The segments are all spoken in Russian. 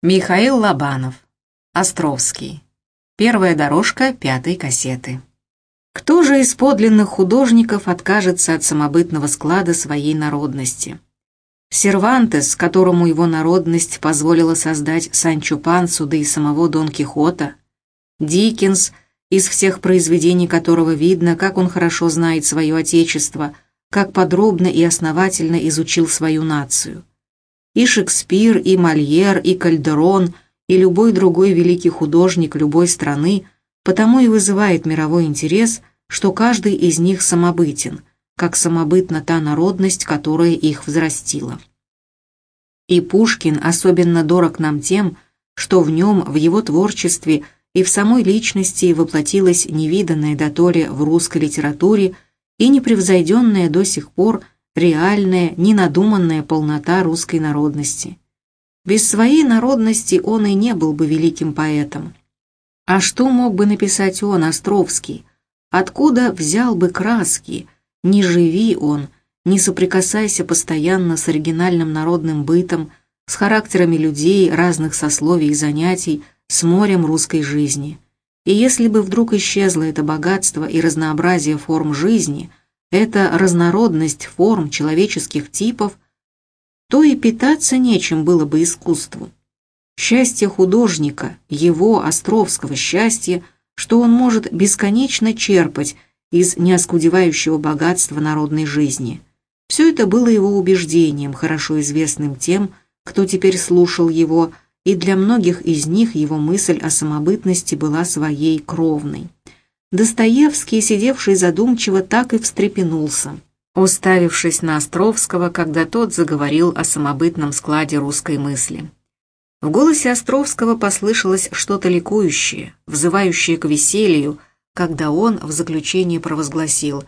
Михаил Лобанов. Островский. Первая дорожка пятой кассеты. Кто же из подлинных художников откажется от самобытного склада своей народности? Сервантес, которому его народность позволила создать Санчо Пансу, да и самого Дон Кихота, Диккенс, из всех произведений которого видно, как он хорошо знает свое отечество, как подробно и основательно изучил свою нацию – и Шекспир, и Мольер, и Кальдерон, и любой другой великий художник любой страны потому и вызывает мировой интерес, что каждый из них самобытен, как самобытна та народность, которая их взрастила. И Пушкин особенно дорог нам тем, что в нем, в его творчестве и в самой личности воплотилась невиданная доторе в русской литературе и непревзойденная до сих пор – реальная, ненадуманная полнота русской народности. Без своей народности он и не был бы великим поэтом. А что мог бы написать он, Островский? Откуда взял бы краски? Не живи он, не соприкасайся постоянно с оригинальным народным бытом, с характерами людей, разных сословий и занятий, с морем русской жизни. И если бы вдруг исчезло это богатство и разнообразие форм жизни – эта разнородность форм человеческих типов, то и питаться нечем было бы искусству. Счастье художника, его, Островского счастья, что он может бесконечно черпать из неоскудевающего богатства народной жизни. Все это было его убеждением, хорошо известным тем, кто теперь слушал его, и для многих из них его мысль о самобытности была своей кровной. Достоевский, сидевший задумчиво, так и встрепенулся, уставившись на Островского, когда тот заговорил о самобытном складе русской мысли. В голосе Островского послышалось что-то ликующее, взывающее к веселью, когда он в заключении провозгласил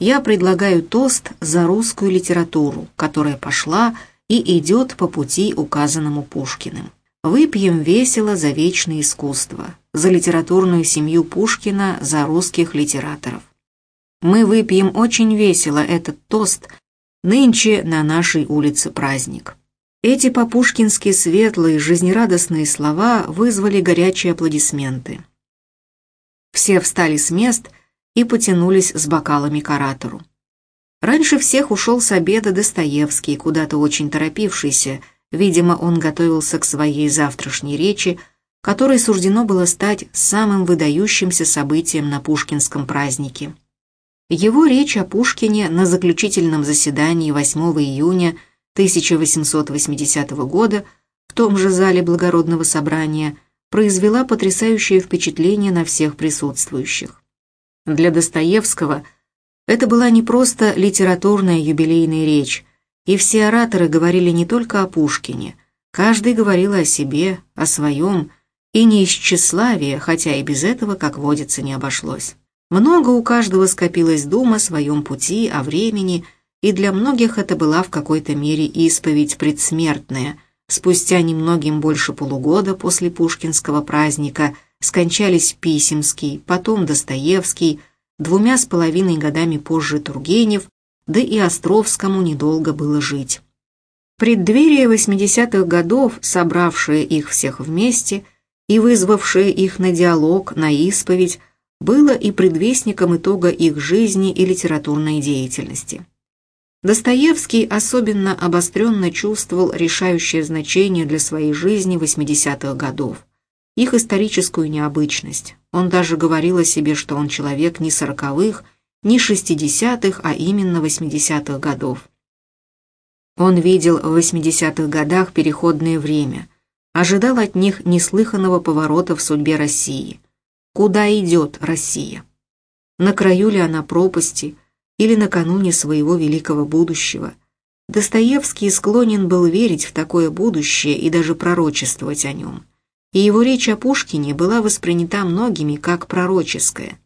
«Я предлагаю тост за русскую литературу, которая пошла и идет по пути, указанному Пушкиным». Выпьем весело за вечное искусство, за литературную семью Пушкина, за русских литераторов. Мы выпьем очень весело этот тост, нынче на нашей улице праздник. Эти по-пушкински светлые, жизнерадостные слова вызвали горячие аплодисменты. Все встали с мест и потянулись с бокалами к оратору. Раньше всех ушел с обеда Достоевский, куда-то очень торопившийся, Видимо, он готовился к своей завтрашней речи, которой суждено было стать самым выдающимся событием на Пушкинском празднике. Его речь о Пушкине на заключительном заседании 8 июня 1880 года в том же зале благородного собрания произвела потрясающее впечатление на всех присутствующих. Для Достоевского это была не просто литературная юбилейная речь, и все ораторы говорили не только о Пушкине, каждый говорил о себе, о своем, и не из тщеславия, хотя и без этого, как водится, не обошлось. Много у каждого скопилось дум о своем пути, о времени, и для многих это была в какой-то мере исповедь предсмертная. Спустя немногим больше полугода после пушкинского праздника скончались Писемский, потом Достоевский, двумя с половиной годами позже Тургенев, да и Островскому недолго было жить. Преддверие 80-х годов, собравшие их всех вместе и вызвавшие их на диалог, на исповедь, было и предвестником итога их жизни и литературной деятельности. Достоевский особенно обостренно чувствовал решающее значение для своей жизни 80-х годов, их историческую необычность. Он даже говорил о себе, что он человек не сороковых, не 60-х, а именно 80-х годов. Он видел в 80-х годах переходное время, ожидал от них неслыханного поворота в судьбе России. Куда идет Россия? На краю ли она пропасти или накануне своего великого будущего? Достоевский склонен был верить в такое будущее и даже пророчествовать о нем. И его речь о Пушкине была воспринята многими как пророческая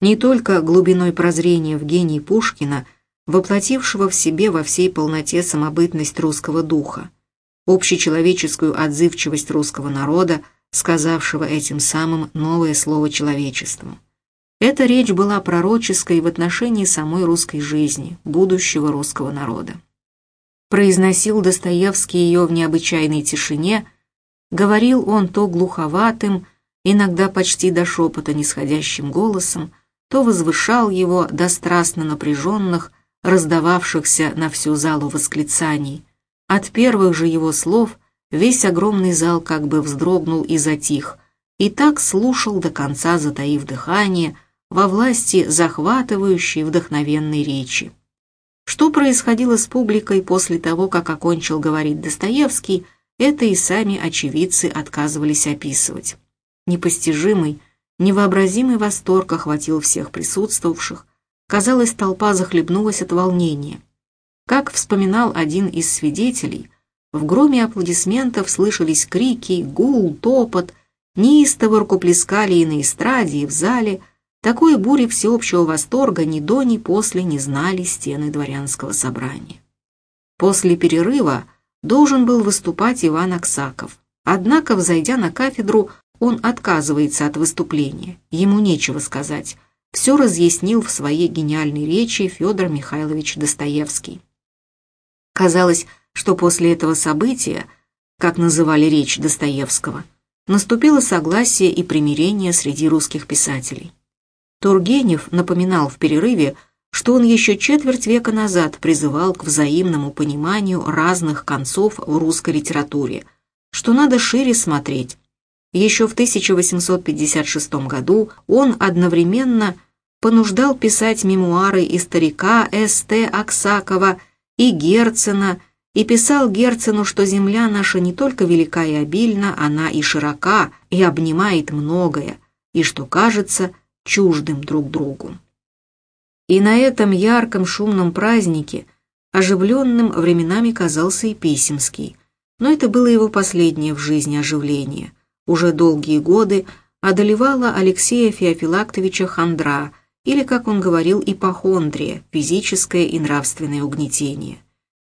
не только глубиной прозрения в гении Пушкина, воплотившего в себе во всей полноте самобытность русского духа, общечеловеческую отзывчивость русского народа, сказавшего этим самым новое слово человечеству. Эта речь была пророческой в отношении самой русской жизни, будущего русского народа. Произносил Достоевский ее в необычайной тишине, Говорил он то глуховатым, иногда почти до шепота нисходящим голосом, то возвышал его до страстно напряженных, раздававшихся на всю залу восклицаний. От первых же его слов весь огромный зал как бы вздрогнул и затих, и так слушал до конца, затаив дыхание, во власти захватывающей вдохновенной речи. Что происходило с публикой после того, как окончил говорить Достоевский, это и сами очевидцы отказывались описывать. Непостижимый, невообразимый восторг охватил всех присутствовавших. Казалось, толпа захлебнулась от волнения. Как вспоминал один из свидетелей, в громе аплодисментов слышались крики, гул, топот, неистово рукоплескали и на эстраде, и в зале. Такой бури всеобщего восторга ни до, ни после не знали стены дворянского собрания. После перерыва должен был выступать Иван Аксаков. Однако, взойдя на кафедру, он отказывается от выступления, ему нечего сказать. Все разъяснил в своей гениальной речи Федор Михайлович Достоевский. Казалось, что после этого события, как называли речь Достоевского, наступило согласие и примирение среди русских писателей. Тургенев напоминал в перерыве, что он еще четверть века назад призывал к взаимному пониманию разных концов в русской литературе, что надо шире смотреть, еще в 1856 году он одновременно понуждал писать мемуары и старика С.Т. Аксакова, и Герцена, и писал Герцену, что земля наша не только велика и обильна, она и широка, и обнимает многое, и что кажется чуждым друг другу. И на этом ярком шумном празднике оживленным временами казался и Писемский, но это было его последнее в жизни оживление уже долгие годы одолевала Алексея Феофилактовича хандра, или, как он говорил, ипохондрия, физическое и нравственное угнетение.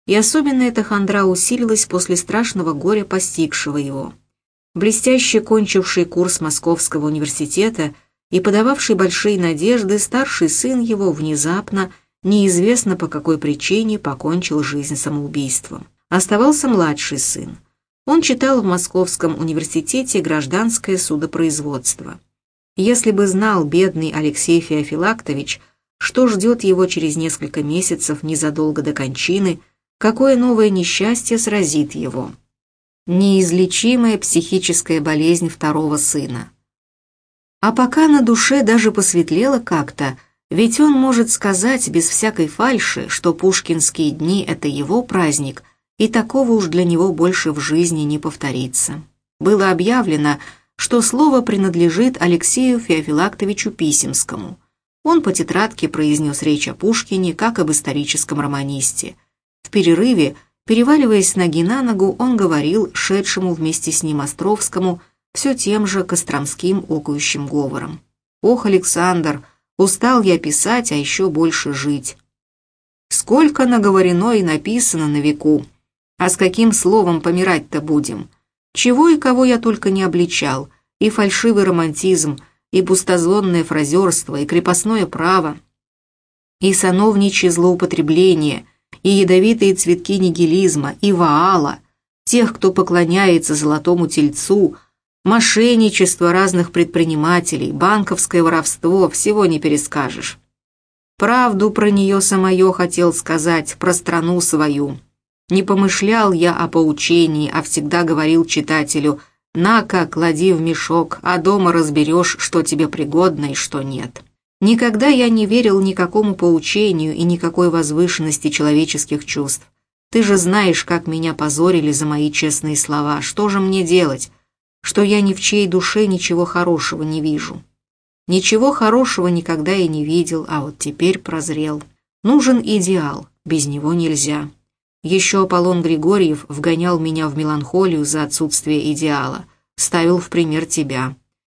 И особенно эта хандра усилилась после страшного горя, постигшего его. Блестяще кончивший курс Московского университета и подававший большие надежды, старший сын его внезапно, неизвестно по какой причине, покончил жизнь самоубийством. Оставался младший сын. Он читал в Московском университете гражданское судопроизводство. Если бы знал бедный Алексей Феофилактович, что ждет его через несколько месяцев незадолго до кончины, какое новое несчастье сразит его. Неизлечимая психическая болезнь второго сына. А пока на душе даже посветлело как-то, ведь он может сказать без всякой фальши, что пушкинские дни — это его праздник — и такого уж для него больше в жизни не повторится. Было объявлено, что слово принадлежит Алексею Феофилактовичу Писемскому. Он по тетрадке произнес речь о Пушкине, как об историческом романисте. В перерыве, переваливаясь ноги на ногу, он говорил шедшему вместе с ним Островскому все тем же костромским окающим говором. «Ох, Александр, устал я писать, а еще больше жить. Сколько наговорено и написано на веку, а с каким словом помирать-то будем? Чего и кого я только не обличал, и фальшивый романтизм, и пустозонное фразерство, и крепостное право, и сановничье злоупотребление, и ядовитые цветки нигилизма, и ваала, тех, кто поклоняется золотому тельцу, мошенничество разных предпринимателей, банковское воровство, всего не перескажешь. Правду про нее самое хотел сказать, про страну свою. Не помышлял я о поучении, а всегда говорил читателю «На-ка, клади в мешок, а дома разберешь, что тебе пригодно и что нет». Никогда я не верил никакому поучению и никакой возвышенности человеческих чувств. Ты же знаешь, как меня позорили за мои честные слова. Что же мне делать? Что я ни в чьей душе ничего хорошего не вижу. Ничего хорошего никогда и не видел, а вот теперь прозрел. Нужен идеал, без него нельзя. Еще Аполлон Григорьев вгонял меня в меланхолию за отсутствие идеала, ставил в пример тебя.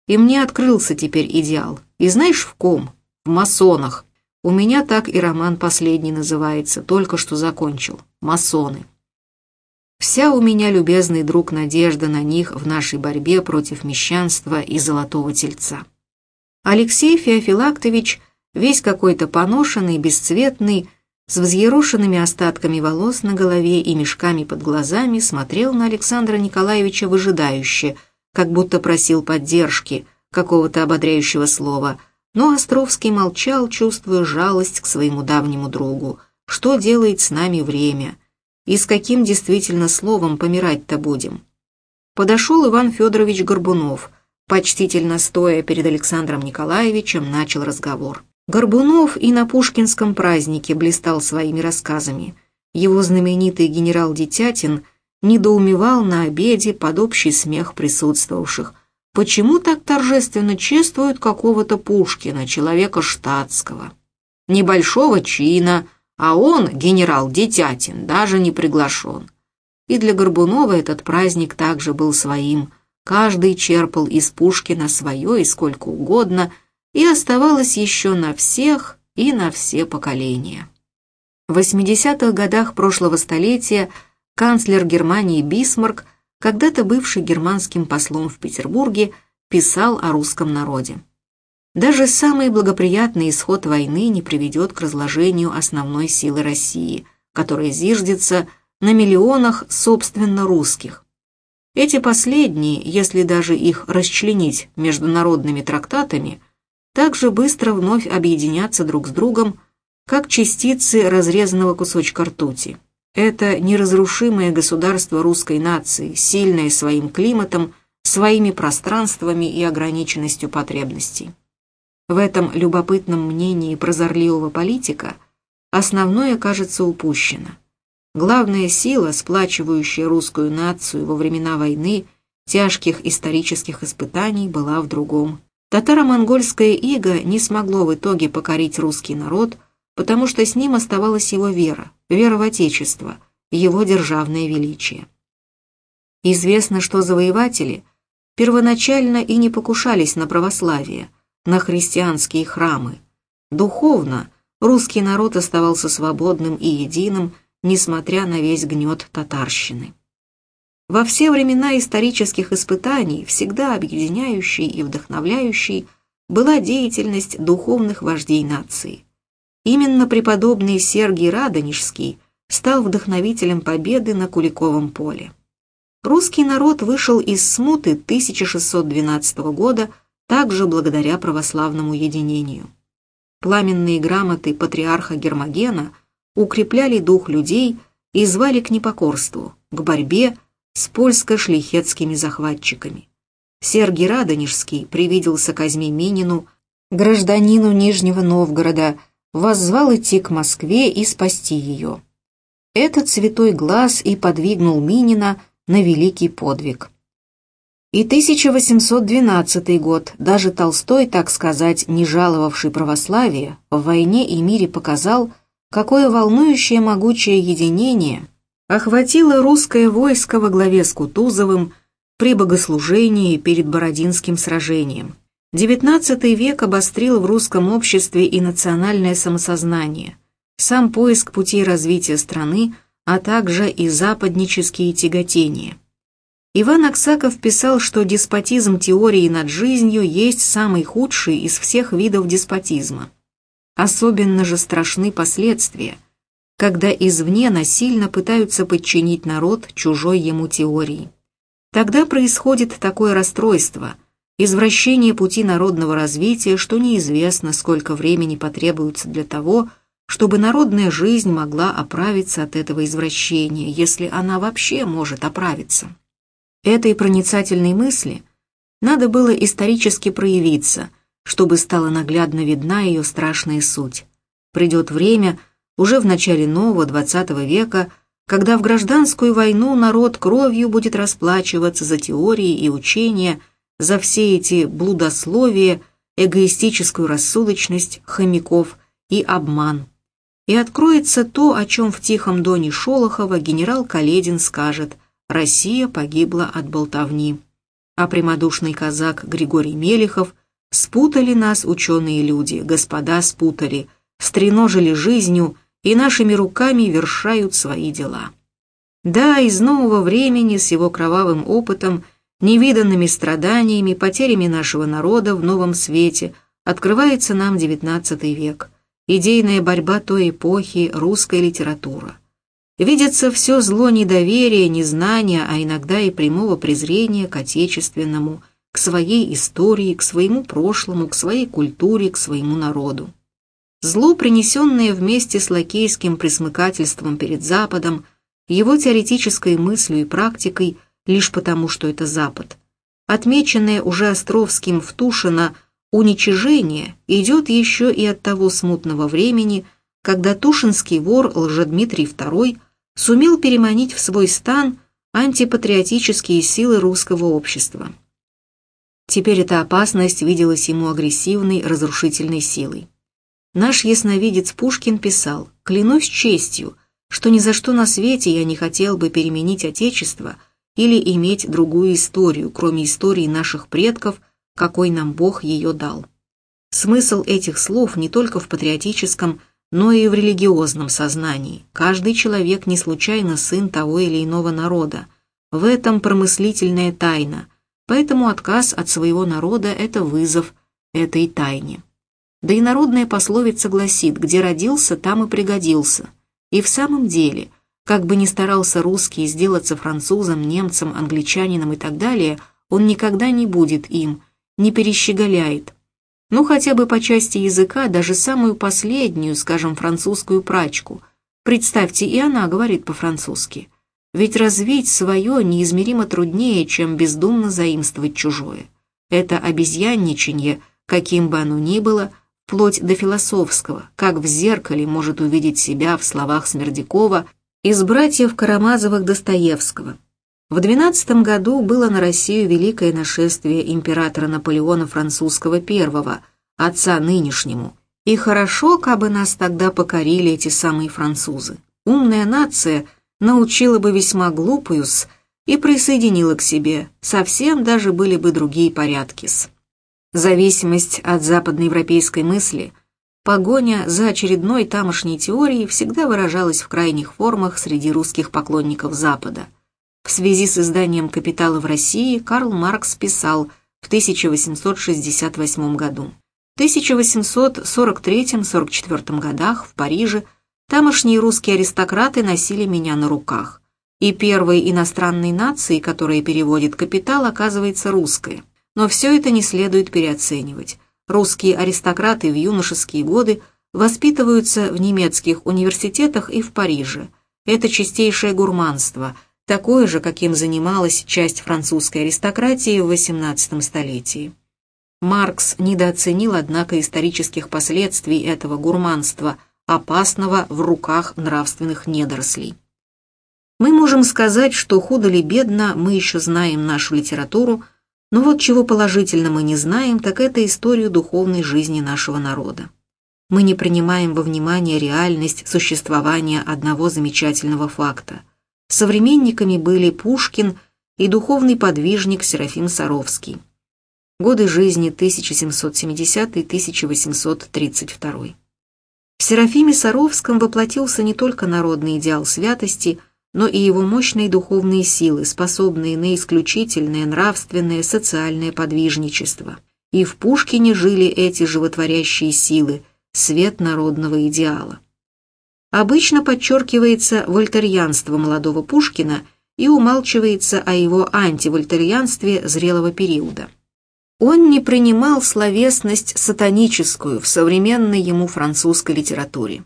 И мне открылся теперь идеал. И знаешь в ком? В масонах. У меня так и роман последний называется, только что закончил. Масоны. Вся у меня, любезный друг, надежда на них в нашей борьбе против мещанства и золотого тельца. Алексей Феофилактович, весь какой-то поношенный, бесцветный, с взъерошенными остатками волос на голове и мешками под глазами, смотрел на Александра Николаевича выжидающе, как будто просил поддержки, какого-то ободряющего слова, но Островский молчал, чувствуя жалость к своему давнему другу. Что делает с нами время? И с каким действительно словом помирать-то будем? Подошел Иван Федорович Горбунов, почтительно стоя перед Александром Николаевичем, начал разговор. Горбунов и на Пушкинском празднике блистал своими рассказами. Его знаменитый генерал Детятин недоумевал на обеде под общий смех присутствовавших. Почему так торжественно чествуют какого-то Пушкина, человека штатского? Небольшого чина, а он, генерал Детятин, даже не приглашен. И для Горбунова этот праздник также был своим. Каждый черпал из Пушкина свое и сколько угодно – и оставалось еще на всех и на все поколения. В 80-х годах прошлого столетия канцлер Германии Бисмарк, когда-то бывший германским послом в Петербурге, писал о русском народе. Даже самый благоприятный исход войны не приведет к разложению основной силы России, которая зиждется на миллионах собственно русских. Эти последние, если даже их расчленить международными трактатами – так же быстро вновь объединятся друг с другом, как частицы разрезанного кусочка ртути. Это неразрушимое государство русской нации, сильное своим климатом, своими пространствами и ограниченностью потребностей. В этом любопытном мнении прозорливого политика основное кажется упущено. Главная сила, сплачивающая русскую нацию во времена войны, тяжких исторических испытаний, была в другом. Татаро-монгольское иго не смогло в итоге покорить русский народ, потому что с ним оставалась его вера, вера в Отечество, его державное величие. Известно, что завоеватели первоначально и не покушались на православие, на христианские храмы. Духовно русский народ оставался свободным и единым, несмотря на весь гнет татарщины. Во все времена исторических испытаний, всегда объединяющей и вдохновляющей, была деятельность духовных вождей нации. Именно преподобный Сергий Радонежский стал вдохновителем победы на Куликовом поле. Русский народ вышел из смуты 1612 года также благодаря православному единению. Пламенные грамоты патриарха Гермогена укрепляли дух людей и звали к непокорству, к борьбе с польско-шлихетскими захватчиками. Сергий Радонежский привиделся Казьме Минину, гражданину Нижнего Новгорода, воззвал идти к Москве и спасти ее. Этот святой глаз и подвигнул Минина на великий подвиг. И 1812 год, даже Толстой, так сказать, не жаловавший православие, в «Войне и мире» показал, какое волнующее могучее единение охватило русское войско во главе с Кутузовым при богослужении перед Бородинским сражением. XIX век обострил в русском обществе и национальное самосознание, сам поиск путей развития страны, а также и западнические тяготения. Иван Аксаков писал, что деспотизм теории над жизнью есть самый худший из всех видов деспотизма. Особенно же страшны последствия – когда извне насильно пытаются подчинить народ чужой ему теории. Тогда происходит такое расстройство, извращение пути народного развития, что неизвестно, сколько времени потребуется для того, чтобы народная жизнь могла оправиться от этого извращения, если она вообще может оправиться. Этой проницательной мысли надо было исторически проявиться, чтобы стала наглядно видна ее страшная суть. Придет время, уже в начале нового XX века, когда в гражданскую войну народ кровью будет расплачиваться за теории и учения, за все эти блудословия, эгоистическую рассудочность хомяков и обман. И откроется то, о чем в тихом доне Шолохова генерал Каледин скажет «Россия погибла от болтовни». А прямодушный казак Григорий Мелехов «Спутали нас ученые люди, господа спутали, стреножили жизнью, и нашими руками вершают свои дела. Да, из нового времени с его кровавым опытом, невиданными страданиями, потерями нашего народа в новом свете открывается нам XIX век. идейная борьба той эпохи, русская литература. Видится все зло недоверия, незнания, а иногда и прямого презрения к отечественному, к своей истории, к своему прошлому, к своей культуре, к своему народу. Зло, принесенное вместе с лакейским присмыкательством перед Западом, его теоретической мыслью и практикой лишь потому, что это Запад. Отмеченное уже Островским в Тушино уничижение идет еще и от того смутного времени, когда тушинский вор Лжедмитрий II сумел переманить в свой стан антипатриотические силы русского общества. Теперь эта опасность виделась ему агрессивной, разрушительной силой. Наш ясновидец Пушкин писал «Клянусь честью, что ни за что на свете я не хотел бы переменить Отечество или иметь другую историю, кроме истории наших предков, какой нам Бог ее дал». Смысл этих слов не только в патриотическом, но и в религиозном сознании. Каждый человек не случайно сын того или иного народа. В этом промыслительная тайна, поэтому отказ от своего народа – это вызов этой тайне. Да и народная пословица гласит, где родился, там и пригодился. И в самом деле, как бы ни старался русский сделаться французом, немцем, англичанином и так далее, он никогда не будет им, не перещеголяет. Ну, хотя бы по части языка, даже самую последнюю, скажем, французскую прачку. Представьте, и она говорит по-французски. Ведь развить свое неизмеримо труднее, чем бездумно заимствовать чужое. Это обезьянничанье, каким бы оно ни было – вплоть до философского, как в зеркале может увидеть себя в словах Смердякова из братьев Карамазовых Достоевского. В 12 году было на Россию великое нашествие императора Наполеона Французского I, отца нынешнему. И хорошо, кабы нас тогда покорили эти самые французы. Умная нация научила бы весьма глупую-с и присоединила к себе, совсем даже были бы другие порядки-с зависимость от западноевропейской мысли, погоня за очередной тамошней теорией всегда выражалась в крайних формах среди русских поклонников Запада. В связи с изданием «Капитала» в России Карл Маркс писал в 1868 году. В 1843-44 годах в Париже тамошние русские аристократы носили меня на руках, и первой иностранной нацией, которая переводит «Капитал», оказывается русская – но все это не следует переоценивать. Русские аристократы в юношеские годы воспитываются в немецких университетах и в Париже. Это чистейшее гурманство, такое же, каким занималась часть французской аристократии в XVIII столетии. Маркс недооценил, однако, исторических последствий этого гурманства, опасного в руках нравственных недорослей. Мы можем сказать, что худо ли бедно мы еще знаем нашу литературу, но вот чего положительно мы не знаем, так это историю духовной жизни нашего народа. Мы не принимаем во внимание реальность существования одного замечательного факта. Современниками были Пушкин и духовный подвижник Серафим Саровский. Годы жизни 1770-1832. В Серафиме Саровском воплотился не только народный идеал святости – но и его мощные духовные силы, способные на исключительное нравственное социальное подвижничество. И в Пушкине жили эти животворящие силы, свет народного идеала. Обычно подчеркивается вольтерьянство молодого Пушкина и умалчивается о его антивольтерьянстве зрелого периода. Он не принимал словесность сатаническую в современной ему французской литературе.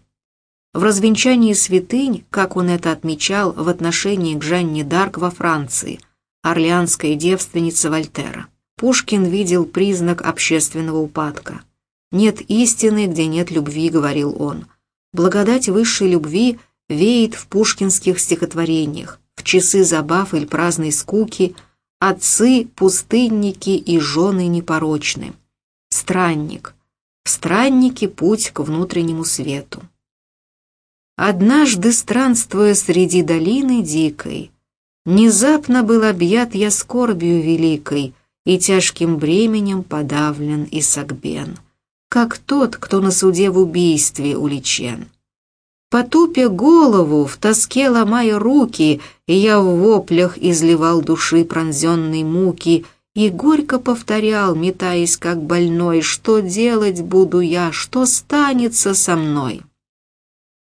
В развенчании святынь, как он это отмечал в отношении к Жанне Дарк во Франции, орлеанская девственница Вольтера, Пушкин видел признак общественного упадка. «Нет истины, где нет любви», — говорил он. Благодать высшей любви веет в пушкинских стихотворениях, в часы забав или праздной скуки, отцы, пустынники и жены непорочны. Странник. В страннике путь к внутреннему свету. Однажды, странствуя среди долины дикой, Внезапно был объят я скорбью великой И тяжким бременем подавлен и согбен, Как тот, кто на суде в убийстве уличен. Потупя голову, в тоске ломая руки, Я в воплях изливал души пронзенной муки и горько повторял, метаясь как больной, что делать буду я, что станется со мной.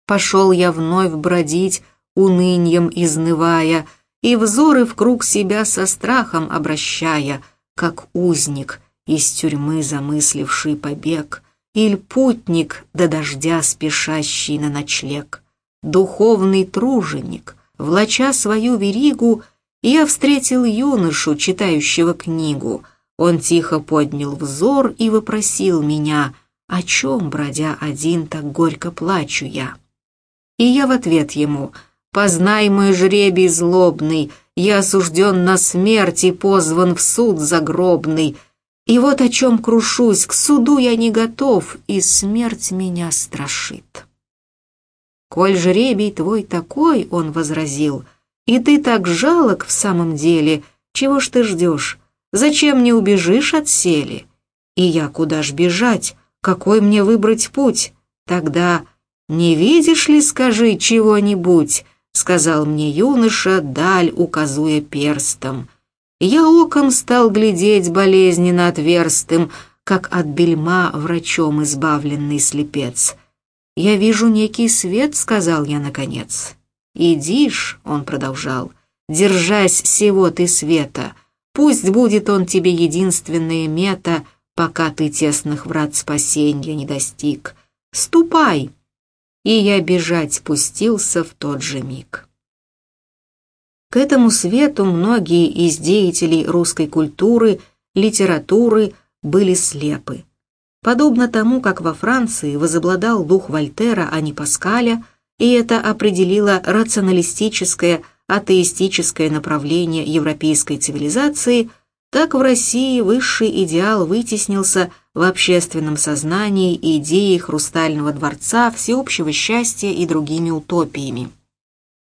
Пошел я вновь бродить, унынием изнывая, и взоры в круг себя со страхом обращая, как узник, из тюрьмы замысливший побег, или путник до дождя спешащий на ночлег. Духовный труженик, влача свою веригу, я встретил юношу, читающего книгу. Он тихо поднял взор и вопросил меня, о чем, бродя один, так горько плачу я. И я в ответ ему, познай мой жребий злобный, я осужден на смерть и позван в суд загробный, и вот о чем крушусь, к суду я не готов, и смерть меня страшит. «Коль жребий твой такой, — он возразил, — и ты так жалок в самом деле, чего ж ты ждешь? Зачем не убежишь от сели? И я куда ж бежать? Какой мне выбрать путь? Тогда не видишь ли, скажи чего-нибудь, сказал мне юноша, даль указуя перстом. Я оком стал глядеть болезненно отверстым, как от бельма врачом избавленный слепец. «Я вижу некий свет», — сказал я наконец. «Идишь», — он продолжал, — «держась сего ты света, пусть будет он тебе единственная мета, пока ты тесных врат спасения не достиг. Ступай!» И я бежать спустился в тот же миг. К этому свету многие из деятелей русской культуры, литературы были слепы. Подобно тому, как во Франции возобладал дух Вольтера, а не Паскаля – и это определило рационалистическое, атеистическое направление европейской цивилизации, так в России высший идеал вытеснился в общественном сознании идеей хрустального дворца, всеобщего счастья и другими утопиями.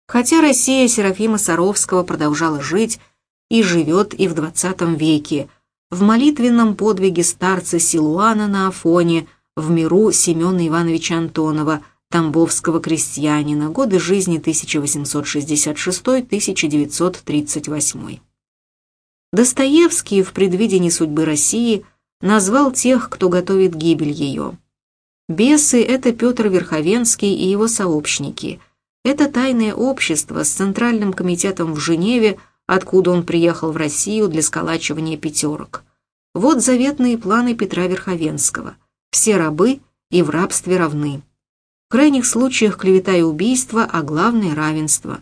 Хотя Россия Серафима Саровского продолжала жить и живет и в XX веке, в молитвенном подвиге старца Силуана на Афоне, в миру Семена Ивановича Антонова – тамбовского крестьянина, годы жизни 1866-1938. Достоевский в предвидении судьбы России назвал тех, кто готовит гибель ее. Бесы – это Петр Верховенский и его сообщники. Это тайное общество с Центральным комитетом в Женеве, откуда он приехал в Россию для сколачивания пятерок. Вот заветные планы Петра Верховенского. Все рабы и в рабстве равны. В крайних случаях клевета и убийство, а главное – равенство.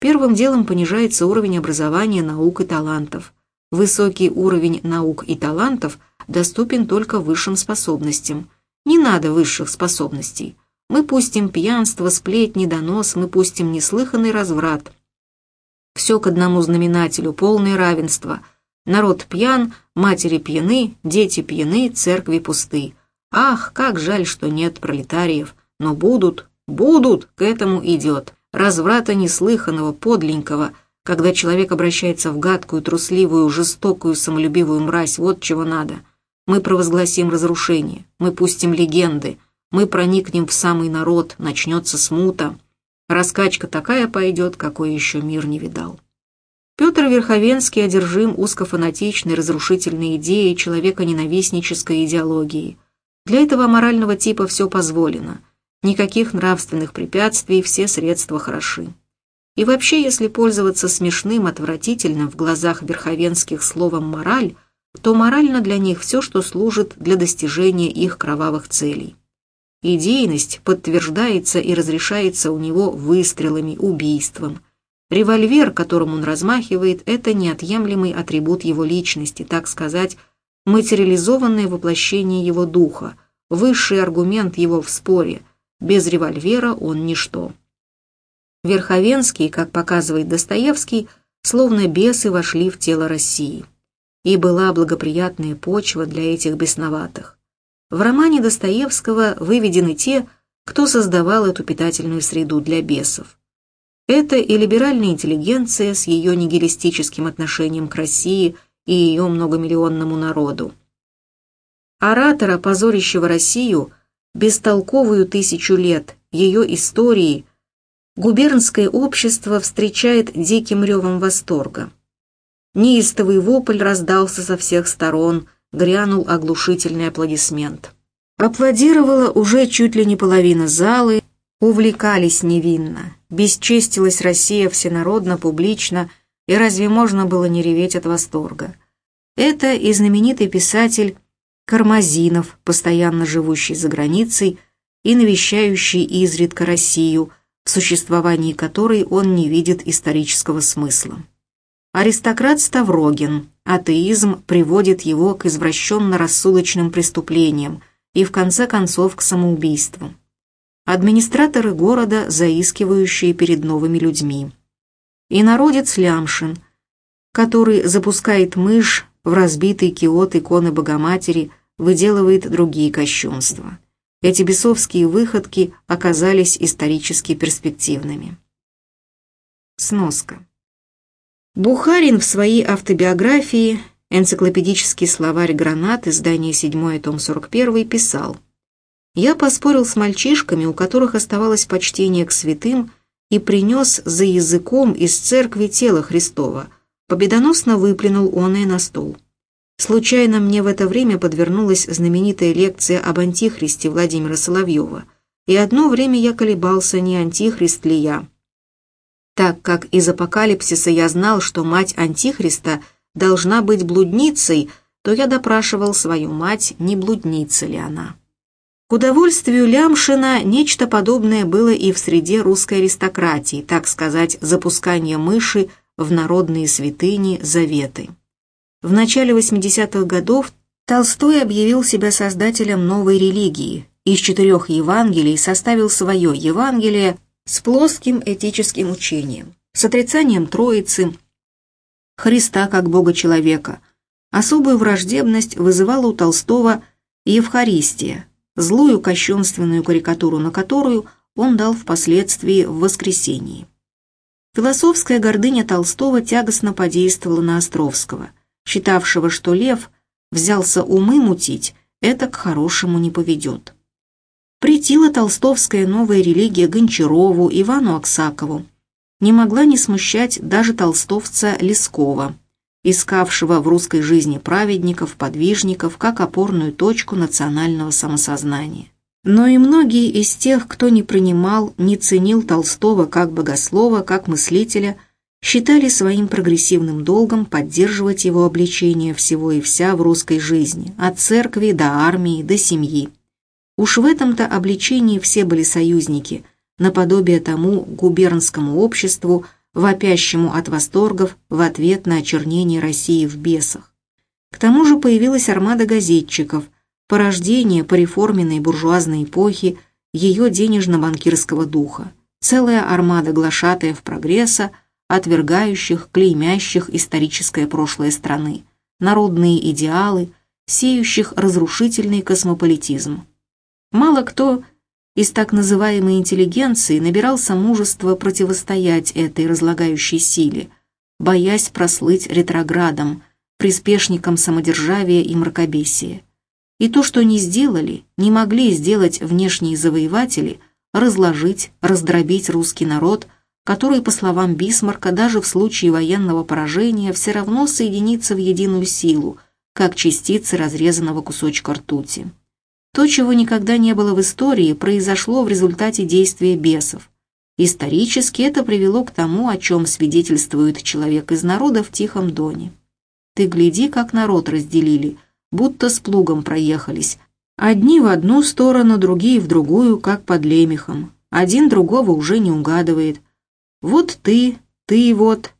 Первым делом понижается уровень образования наук и талантов. Высокий уровень наук и талантов доступен только высшим способностям. Не надо высших способностей. Мы пустим пьянство, сплетни, донос, мы пустим неслыханный разврат. Все к одному знаменателю, полное равенство. Народ пьян, матери пьяны, дети пьяны, церкви пусты. Ах, как жаль, что нет пролетариев. Но будут, будут, к этому идет. Разврата неслыханного, подленького, когда человек обращается в гадкую, трусливую, жестокую, самолюбивую мразь, вот чего надо. Мы провозгласим разрушение, мы пустим легенды, мы проникнем в самый народ, начнется смута. Раскачка такая пойдет, какой еще мир не видал. Петр Верховенский одержим узкофанатичной разрушительной идеей человека-ненавистнической идеологии. Для этого морального типа все позволено – Никаких нравственных препятствий, все средства хороши. И вообще, если пользоваться смешным, отвратительным в глазах верховенских словом «мораль», то морально для них все, что служит для достижения их кровавых целей. Идейность подтверждается и разрешается у него выстрелами, убийством. Револьвер, которым он размахивает, это неотъемлемый атрибут его личности, так сказать, материализованное воплощение его духа, высший аргумент его в споре – без револьвера он ничто. Верховенский, как показывает Достоевский, словно бесы вошли в тело России. И была благоприятная почва для этих бесноватых. В романе Достоевского выведены те, кто создавал эту питательную среду для бесов. Это и либеральная интеллигенция с ее нигилистическим отношением к России и ее многомиллионному народу. Оратора, позорящего Россию, бестолковую тысячу лет ее истории губернское общество встречает диким ревом восторга. Неистовый вопль раздался со всех сторон, грянул оглушительный аплодисмент. Аплодировала уже чуть ли не половина залы, увлекались невинно. Бесчестилась Россия всенародно, публично, и разве можно было не реветь от восторга? Это и знаменитый писатель Кармазинов, постоянно живущий за границей и навещающий изредка Россию, в существовании которой он не видит исторического смысла. Аристократ Ставрогин, атеизм приводит его к извращенно-рассудочным преступлениям и в конце концов к самоубийству. Администраторы города, заискивающие перед новыми людьми. И народец Лямшин, который запускает мышь в разбитый киот иконы Богоматери, выделывает другие кощунства. Эти бесовские выходки оказались исторически перспективными. Сноска. Бухарин в своей автобиографии «Энциклопедический словарь гранат», издание 7 том 41, писал «Я поспорил с мальчишками, у которых оставалось почтение к святым, и принес за языком из церкви тело Христова, победоносно выплюнул он и на стол. Случайно мне в это время подвернулась знаменитая лекция об антихристе Владимира Соловьева, и одно время я колебался, не антихрист ли я. Так как из апокалипсиса я знал, что мать антихриста должна быть блудницей, то я допрашивал свою мать, не блудница ли она. К удовольствию Лямшина нечто подобное было и в среде русской аристократии, так сказать, запускание мыши в народные святыни, заветы. В начале 80-х годов Толстой объявил себя создателем новой религии. Из четырех Евангелий составил свое Евангелие с плоским этическим учением, с отрицанием Троицы, Христа как Бога-человека. Особую враждебность вызывала у Толстого Евхаристия, злую кощунственную карикатуру на которую он дал впоследствии в «Воскресении». Философская гордыня Толстого тягостно подействовала на Островского – считавшего, что лев взялся умы мутить, это к хорошему не поведет. Притила толстовская новая религия Гончарову, Ивану Аксакову. Не могла не смущать даже толстовца Лескова, искавшего в русской жизни праведников, подвижников, как опорную точку национального самосознания. Но и многие из тех, кто не принимал, не ценил Толстого как богослова, как мыслителя – считали своим прогрессивным долгом поддерживать его обличение всего и вся в русской жизни, от церкви до армии до семьи. Уж в этом-то обличении все были союзники, наподобие тому губернскому обществу, вопящему от восторгов в ответ на очернение России в бесах. К тому же появилась армада газетчиков, порождение пореформенной буржуазной эпохи, ее денежно-банкирского духа, целая армада глашатаев прогресса, отвергающих, клеймящих историческое прошлое страны, народные идеалы, сеющих разрушительный космополитизм. Мало кто из так называемой интеллигенции набирался мужества противостоять этой разлагающей силе, боясь прослыть ретроградом, приспешником самодержавия и мракобесия. И то, что не сделали, не могли сделать внешние завоеватели, разложить, раздробить русский народ – который, по словам Бисмарка, даже в случае военного поражения все равно соединится в единую силу, как частицы разрезанного кусочка ртути. То, чего никогда не было в истории, произошло в результате действия бесов. Исторически это привело к тому, о чем свидетельствует человек из народа в Тихом Доне. Ты гляди, как народ разделили, будто с плугом проехались. Одни в одну сторону, другие в другую, как под лемехом. Один другого уже не угадывает – вот ты, ты вот,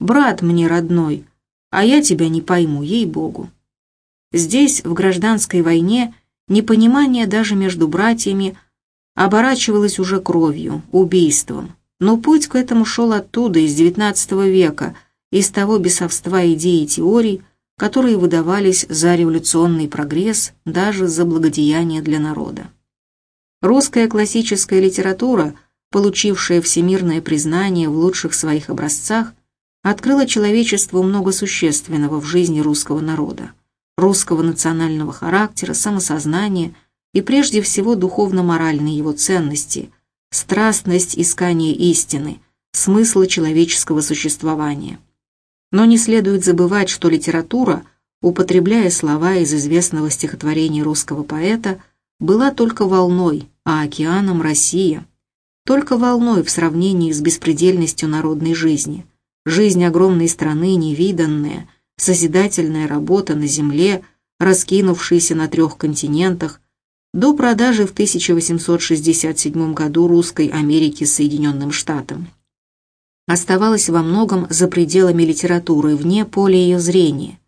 брат мне родной, а я тебя не пойму, ей-богу. Здесь, в гражданской войне, непонимание даже между братьями оборачивалось уже кровью, убийством. Но путь к этому шел оттуда, из XIX века, из того бесовства идей и теорий, которые выдавались за революционный прогресс, даже за благодеяние для народа. Русская классическая литература – получившая всемирное признание в лучших своих образцах, открыла человечеству много существенного в жизни русского народа, русского национального характера, самосознания и прежде всего духовно-моральной его ценности, страстность искания истины, смысла человеческого существования. Но не следует забывать, что литература, употребляя слова из известного стихотворения русского поэта, была только волной, а океаном Россия. Только волной в сравнении с беспредельностью народной жизни. Жизнь огромной страны невиданная, созидательная работа на земле, раскинувшаяся на трех континентах, до продажи в 1867 году русской Америки Соединенным Штатам. Оставалась во многом за пределами литературы, вне поля ее зрения.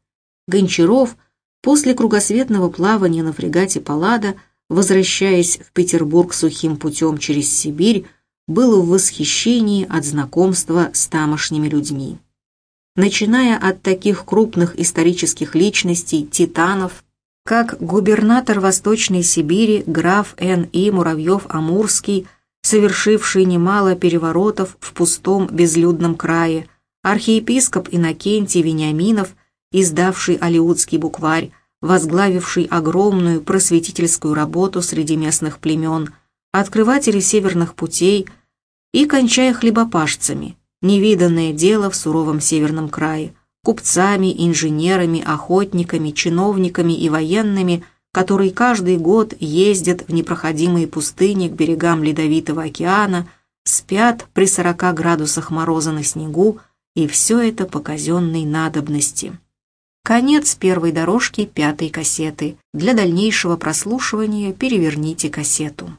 Гончаров после кругосветного плавания на фрегате «Паллада», возвращаясь в Петербург сухим путем через Сибирь, был в восхищении от знакомства с тамошними людьми. Начиная от таких крупных исторических личностей, титанов, как губернатор Восточной Сибири граф Н.И. Муравьев-Амурский, совершивший немало переворотов в пустом безлюдном крае, архиепископ Иннокентий Вениаминов, издавший Алиутский букварь, возглавивший огромную просветительскую работу среди местных племен, открыватели северных путей и кончая хлебопашцами, невиданное дело в суровом северном крае, купцами, инженерами, охотниками, чиновниками и военными, которые каждый год ездят в непроходимые пустыни к берегам Ледовитого океана, спят при 40 градусах мороза на снегу, и все это по казенной надобности. Конец первой дорожки пятой кассеты. Для дальнейшего прослушивания переверните кассету.